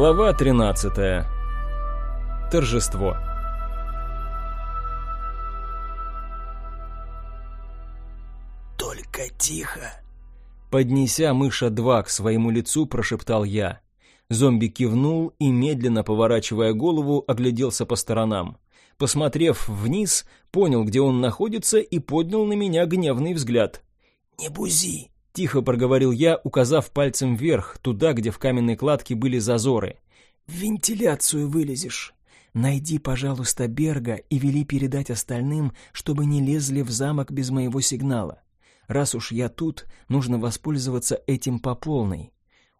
Глава 13. Торжество. Только тихо. Поднеся мыша 2 к своему лицу, прошептал я. Зомби кивнул и, медленно поворачивая голову, огляделся по сторонам. Посмотрев вниз, понял, где он находится, и поднял на меня гневный взгляд. «Не бузи!» — тихо проговорил я, указав пальцем вверх, туда, где в каменной кладке были зазоры. «В вентиляцию вылезешь. Найди, пожалуйста, Берга и вели передать остальным, чтобы не лезли в замок без моего сигнала. Раз уж я тут, нужно воспользоваться этим по полной».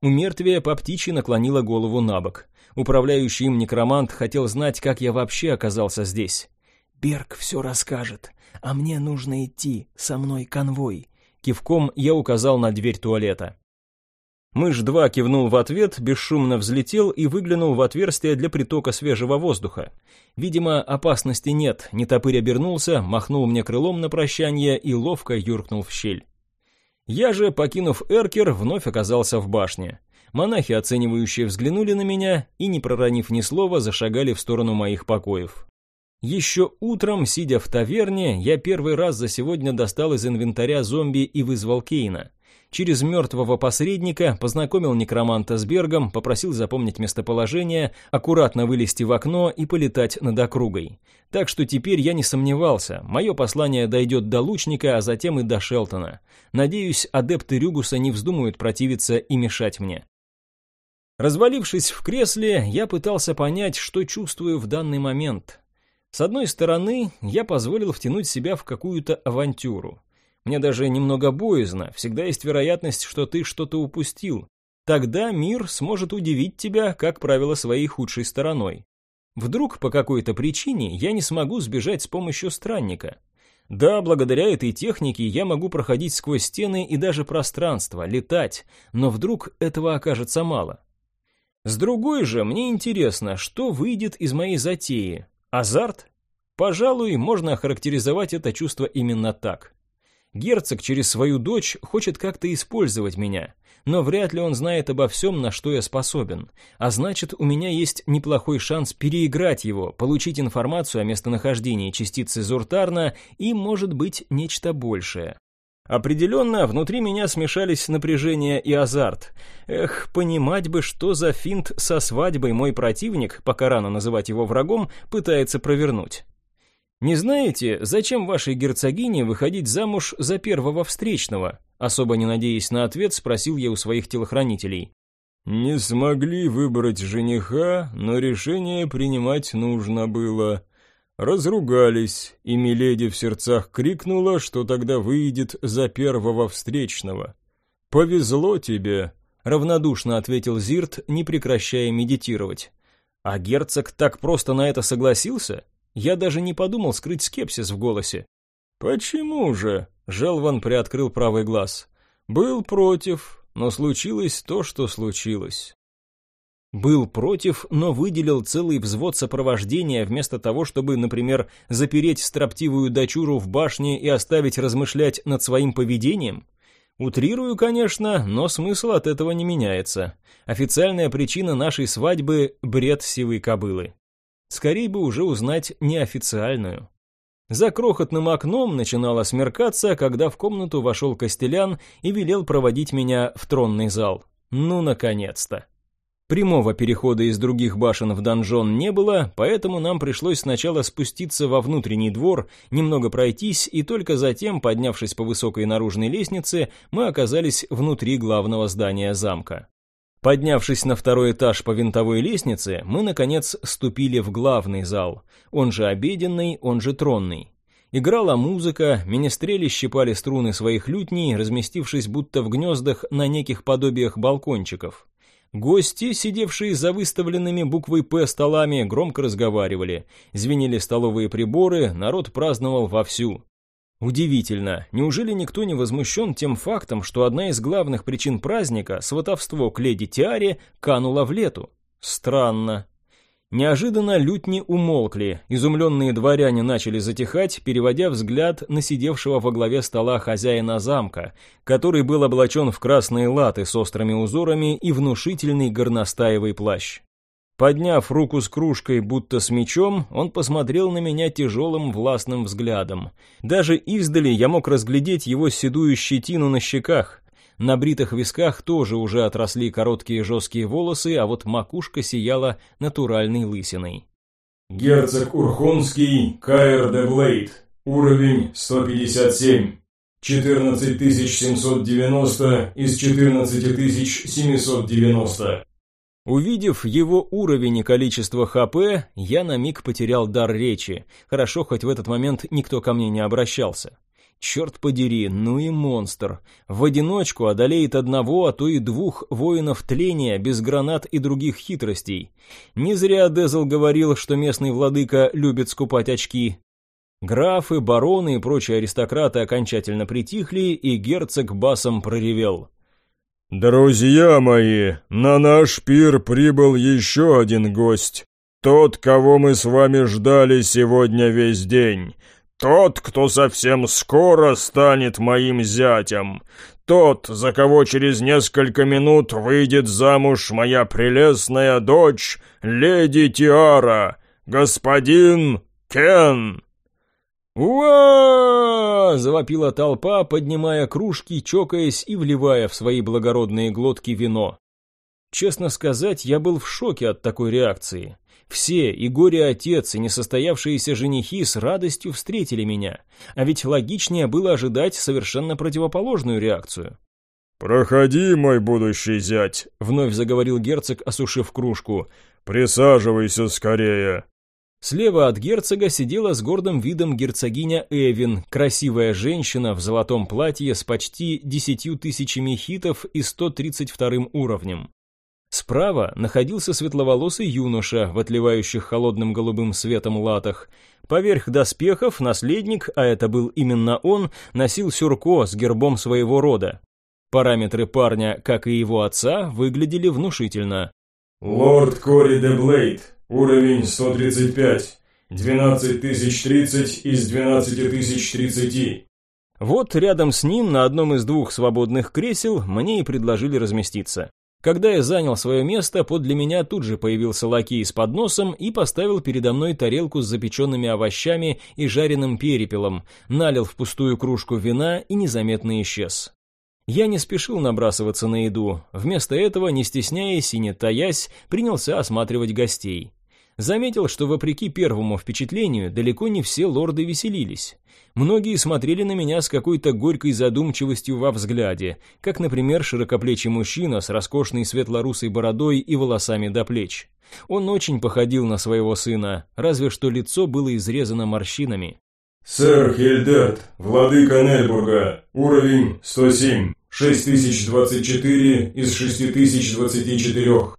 У мертвия по птичьи наклонила голову на бок. Управляющий им некромант хотел знать, как я вообще оказался здесь. «Берг все расскажет, а мне нужно идти, со мной конвой. Кивком я указал на дверь туалета. Мышь-2 кивнул в ответ, бесшумно взлетел и выглянул в отверстие для притока свежего воздуха. Видимо, опасности нет, нетопырь обернулся, махнул мне крылом на прощание и ловко юркнул в щель. Я же, покинув Эркер, вновь оказался в башне. Монахи, оценивающие, взглянули на меня и, не проронив ни слова, зашагали в сторону моих покоев. Еще утром, сидя в таверне, я первый раз за сегодня достал из инвентаря зомби и вызвал Кейна. Через мертвого посредника познакомил некроманта с Бергом, попросил запомнить местоположение, аккуратно вылезти в окно и полетать над округой. Так что теперь я не сомневался, мое послание дойдет до лучника, а затем и до Шелтона. Надеюсь, адепты Рюгуса не вздумают противиться и мешать мне. Развалившись в кресле, я пытался понять, что чувствую в данный момент. С одной стороны, я позволил втянуть себя в какую-то авантюру. Мне даже немного боязно, всегда есть вероятность, что ты что-то упустил. Тогда мир сможет удивить тебя, как правило, своей худшей стороной. Вдруг по какой-то причине я не смогу сбежать с помощью странника. Да, благодаря этой технике я могу проходить сквозь стены и даже пространство, летать, но вдруг этого окажется мало. С другой же, мне интересно, что выйдет из моей затеи, Азарт? Пожалуй, можно охарактеризовать это чувство именно так. Герцог через свою дочь хочет как-то использовать меня, но вряд ли он знает обо всем, на что я способен, а значит, у меня есть неплохой шанс переиграть его, получить информацию о местонахождении частицы Зуртарна и, может быть, нечто большее. Определенно, внутри меня смешались напряжение и азарт. Эх, понимать бы, что за финт со свадьбой мой противник, пока рано называть его врагом, пытается провернуть. Не знаете, зачем вашей герцогине выходить замуж за первого встречного? Особо не надеясь на ответ, спросил я у своих телохранителей. Не смогли выбрать жениха, но решение принимать нужно было. Разругались, и Миледи в сердцах крикнула, что тогда выйдет за первого встречного. «Повезло тебе», — равнодушно ответил Зирт, не прекращая медитировать. «А герцог так просто на это согласился? Я даже не подумал скрыть скепсис в голосе». «Почему же?» — Желван приоткрыл правый глаз. «Был против, но случилось то, что случилось. Был против, но выделил целый взвод сопровождения вместо того, чтобы, например, запереть строптивую дочуру в башне и оставить размышлять над своим поведением? Утрирую, конечно, но смысл от этого не меняется. Официальная причина нашей свадьбы – бред сивой кобылы. Скорей бы уже узнать неофициальную. За крохотным окном начинало смеркаться, когда в комнату вошел Костелян и велел проводить меня в тронный зал. Ну, наконец-то. Прямого перехода из других башен в донжон не было, поэтому нам пришлось сначала спуститься во внутренний двор, немного пройтись, и только затем, поднявшись по высокой наружной лестнице, мы оказались внутри главного здания замка. Поднявшись на второй этаж по винтовой лестнице, мы, наконец, ступили в главный зал, он же обеденный, он же тронный. Играла музыка, министрели щипали струны своих лютней, разместившись будто в гнездах на неких подобиях балкончиков. Гости, сидевшие за выставленными буквой «П» столами, громко разговаривали. Звенели столовые приборы, народ праздновал вовсю. Удивительно, неужели никто не возмущен тем фактом, что одна из главных причин праздника, сватовство к леди Тиаре, канула в лету? Странно. Неожиданно лютни умолкли, изумленные дворяне начали затихать, переводя взгляд на сидевшего во главе стола хозяина замка, который был облачен в красные латы с острыми узорами и внушительный горностаевый плащ. Подняв руку с кружкой, будто с мечом, он посмотрел на меня тяжелым властным взглядом. Даже издали я мог разглядеть его седую щетину на щеках, на бритых висках тоже уже отросли короткие жесткие волосы, а вот макушка сияла натуральной лысиной. Герцог Урхонский, Каэр де Блейд. Уровень 157. 14790 из 14790. Увидев его уровень и количество ХП, я на миг потерял дар речи. Хорошо, хоть в этот момент никто ко мне не обращался. Черт подери, ну и монстр. В одиночку одолеет одного, а то и двух воинов тления без гранат и других хитростей. Не зря Дезл говорил, что местный владыка любит скупать очки. Графы, бароны и прочие аристократы окончательно притихли, и герцог басом проревел. «Друзья мои, на наш пир прибыл еще один гость. Тот, кого мы с вами ждали сегодня весь день. Тот, кто совсем скоро станет моим зятем. Тот, за кого через несколько минут выйдет замуж моя прелестная дочь, леди Тиара, господин Кен. «Уа!» — завопила толпа, поднимая кружки, чокаясь и вливая в свои благородные глотки вино. Честно сказать, я был в шоке от такой реакции. Все, и горе-отец, и несостоявшиеся женихи с радостью встретили меня. А ведь логичнее было ожидать совершенно противоположную реакцию. «Проходи, мой будущий зять», — вновь заговорил герцог, осушив кружку. «Присаживайся скорее». Слева от герцога сидела с гордым видом герцогиня Эвин, красивая женщина в золотом платье с почти десятью тысячами хитов и 132 уровнем. Справа находился светловолосый юноша в отливающих холодным голубым светом латах. Поверх доспехов наследник, а это был именно он, носил сюрко с гербом своего рода. Параметры парня, как и его отца, выглядели внушительно. «Лорд Кори де Блейд, уровень 135, 12030 из 12030». Вот рядом с ним на одном из двух свободных кресел мне и предложили разместиться. Когда я занял свое место, подле меня тут же появился лакей с подносом и поставил передо мной тарелку с запеченными овощами и жареным перепелом, налил в пустую кружку вина и незаметно исчез. Я не спешил набрасываться на еду, вместо этого, не стесняясь и не таясь, принялся осматривать гостей. Заметил, что вопреки первому впечатлению, далеко не все лорды веселились. Многие смотрели на меня с какой-то горькой задумчивостью во взгляде, как, например, широкоплечий мужчина с роскошной светлорусой бородой и волосами до плеч. Он очень походил на своего сына, разве что лицо было изрезано морщинами. «Сэр Хельдерт, владыка Нельбурга, уровень 107, 6024 из 6024».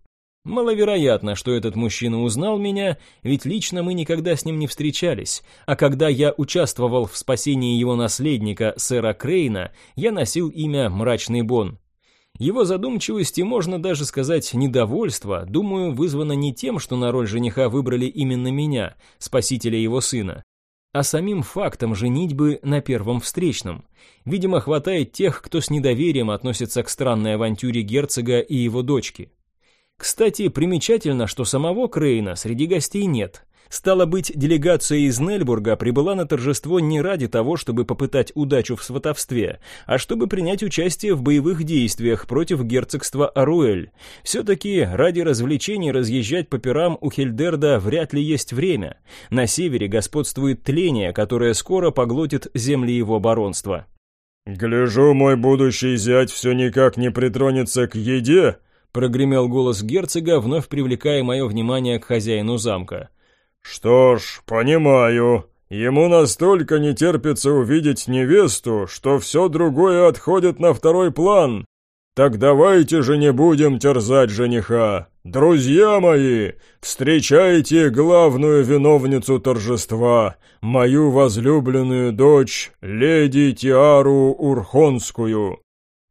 Маловероятно, что этот мужчина узнал меня, ведь лично мы никогда с ним не встречались, а когда я участвовал в спасении его наследника, сэра Крейна, я носил имя Мрачный Бон. Его задумчивость и, можно даже сказать, недовольство, думаю, вызвано не тем, что на роль жениха выбрали именно меня, спасителя его сына, а самим фактом женитьбы на первом встречном. Видимо, хватает тех, кто с недоверием относится к странной авантюре герцога и его дочки. Кстати, примечательно, что самого Крейна среди гостей нет. Стало быть, делегация из Нельбурга прибыла на торжество не ради того, чтобы попытать удачу в сватовстве, а чтобы принять участие в боевых действиях против герцогства Аруэль. Все-таки ради развлечений разъезжать по пирам у Хельдерда вряд ли есть время. На севере господствует тление, которое скоро поглотит земли его баронства. «Гляжу, мой будущий зять все никак не притронется к еде», прогремел голос герцога, вновь привлекая мое внимание к хозяину замка. «Что ж, понимаю. Ему настолько не терпится увидеть невесту, что все другое отходит на второй план. Так давайте же не будем терзать жениха. Друзья мои, встречайте главную виновницу торжества, мою возлюбленную дочь, леди Тиару Урхонскую».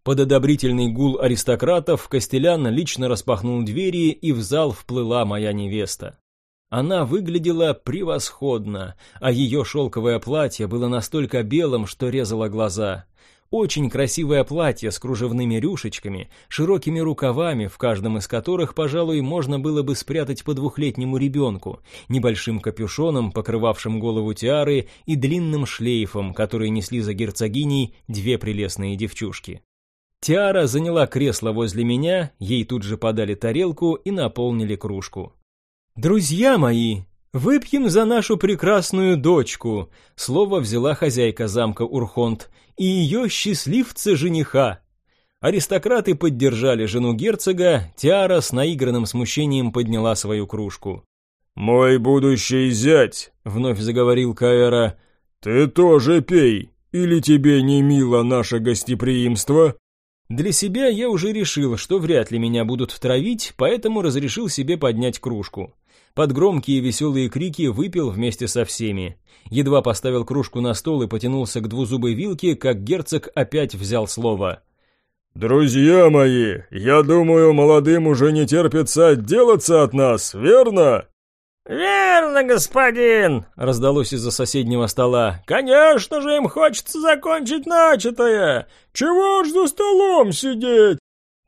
Под одобрительный гул аристократов Костелян лично распахнул двери, и в зал вплыла моя невеста. Она выглядела превосходно, а ее шелковое платье было настолько белым, что резало глаза. Очень красивое платье с кружевными рюшечками, широкими рукавами, в каждом из которых, пожалуй, можно было бы спрятать по двухлетнему ребенку, небольшим капюшоном, покрывавшим голову тиары, и длинным шлейфом, который несли за герцогиней две прелестные девчушки. Тиара заняла кресло возле меня, ей тут же подали тарелку и наполнили кружку. «Друзья мои, выпьем за нашу прекрасную дочку», слово взяла хозяйка замка Урхонт, и ее счастливца-жениха. Аристократы поддержали жену герцога, Тиара с наигранным смущением подняла свою кружку. «Мой будущий зять», — вновь заговорил Каэра, — «ты тоже пей, или тебе не мило наше гостеприимство?» Для себя я уже решил, что вряд ли меня будут травить, поэтому разрешил себе поднять кружку. Под громкие веселые крики выпил вместе со всеми. Едва поставил кружку на стол и потянулся к двузубой вилке, как герцог опять взял слово. «Друзья мои, я думаю, молодым уже не терпится отделаться от нас, верно?» «Верно, господин!» — раздалось из-за соседнего стола. «Конечно же им хочется закончить начатое! Чего ж за столом сидеть?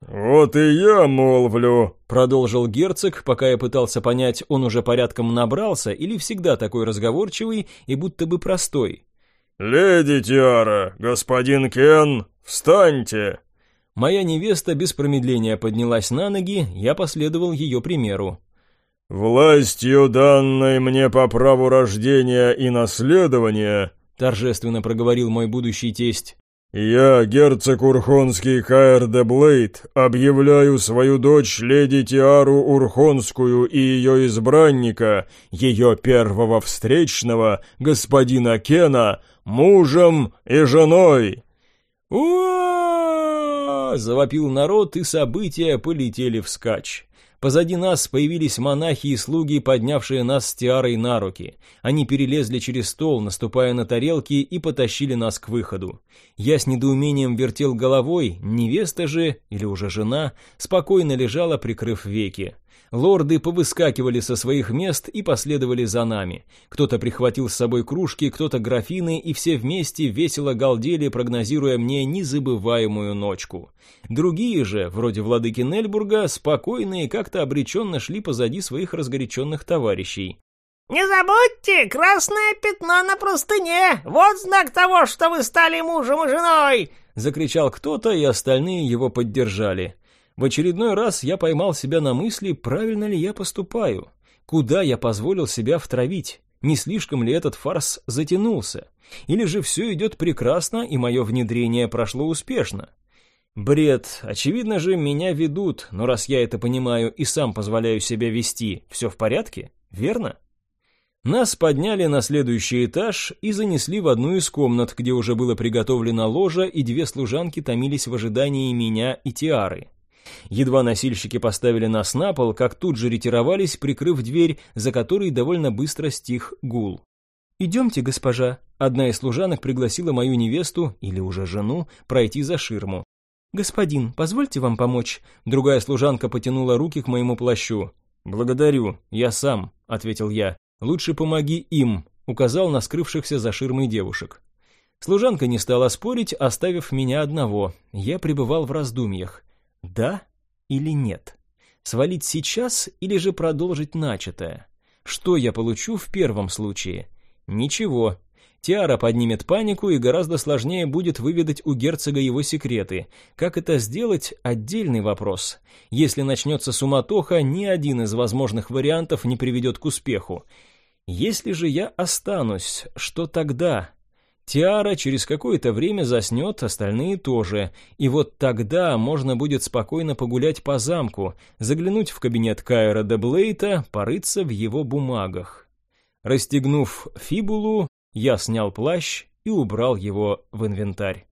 «Вот и я молвлю», — продолжил герцог, пока я пытался понять, он уже порядком набрался или всегда такой разговорчивый и будто бы простой. «Леди Тиара, господин Кен, встаньте!» Моя невеста без промедления поднялась на ноги, я последовал ее примеру. «Властью, данной мне по праву рождения и наследования», — торжественно проговорил мой будущий тесть, «Я, герцог Урхонский Каэр де Блейд, объявляю свою дочь леди Тиару Урхонскую и ее избранника, ее первого встречного, господина Кена, мужем и женой». «Уа!» — завопил народ, и события полетели вскачь. Позади нас появились монахи и слуги, поднявшие нас с Тиарой на руки. Они перелезли через стол, наступая на тарелки, и потащили нас к выходу. Я с недоумением вертел головой, невеста же, или уже жена, спокойно лежала, прикрыв веки. Лорды повыскакивали со своих мест и последовали за нами. Кто-то прихватил с собой кружки, кто-то графины, и все вместе весело галдели, прогнозируя мне незабываемую ночку. Другие же, вроде владыки Нельбурга, спокойные как-то обреченно шли позади своих разгоряченных товарищей. «Не забудьте, красное пятно на простыне! Вот знак того, что вы стали мужем и женой!» Закричал кто-то, и остальные его поддержали. В очередной раз я поймал себя на мысли, правильно ли я поступаю. Куда я позволил себя втравить? Не слишком ли этот фарс затянулся? Или же все идет прекрасно, и мое внедрение прошло успешно? Бред. Очевидно же, меня ведут, но раз я это понимаю и сам позволяю себя вести, все в порядке? Верно? Нас подняли на следующий этаж и занесли в одну из комнат, где уже было приготовлено ложа, и две служанки томились в ожидании меня и Тиары. Едва носильщики поставили нас на пол, как тут же ретировались, прикрыв дверь, за которой довольно быстро стих гул. «Идемте, госпожа». Одна из служанок пригласила мою невесту, или уже жену, пройти за ширму. «Господин, позвольте вам помочь?» Другая служанка потянула руки к моему плащу. «Благодарю, я сам», — ответил я. «Лучше помоги им», — указал на скрывшихся за ширмой девушек. Служанка не стала спорить, оставив меня одного. Я пребывал в раздумьях. Да или нет? Свалить сейчас или же продолжить начатое? Что я получу в первом случае? Ничего. Тиара поднимет панику, и гораздо сложнее будет выведать у герцога его секреты. Как это сделать – отдельный вопрос. Если начнется суматоха, ни один из возможных вариантов не приведет к успеху. Если же я останусь, что тогда? Тиара через какое-то время заснет, остальные тоже. И вот тогда можно будет спокойно погулять по замку, заглянуть в кабинет Кайра де Блейта, порыться в его бумагах. Расстегнув фибулу, я снял плащ и убрал его в инвентарь.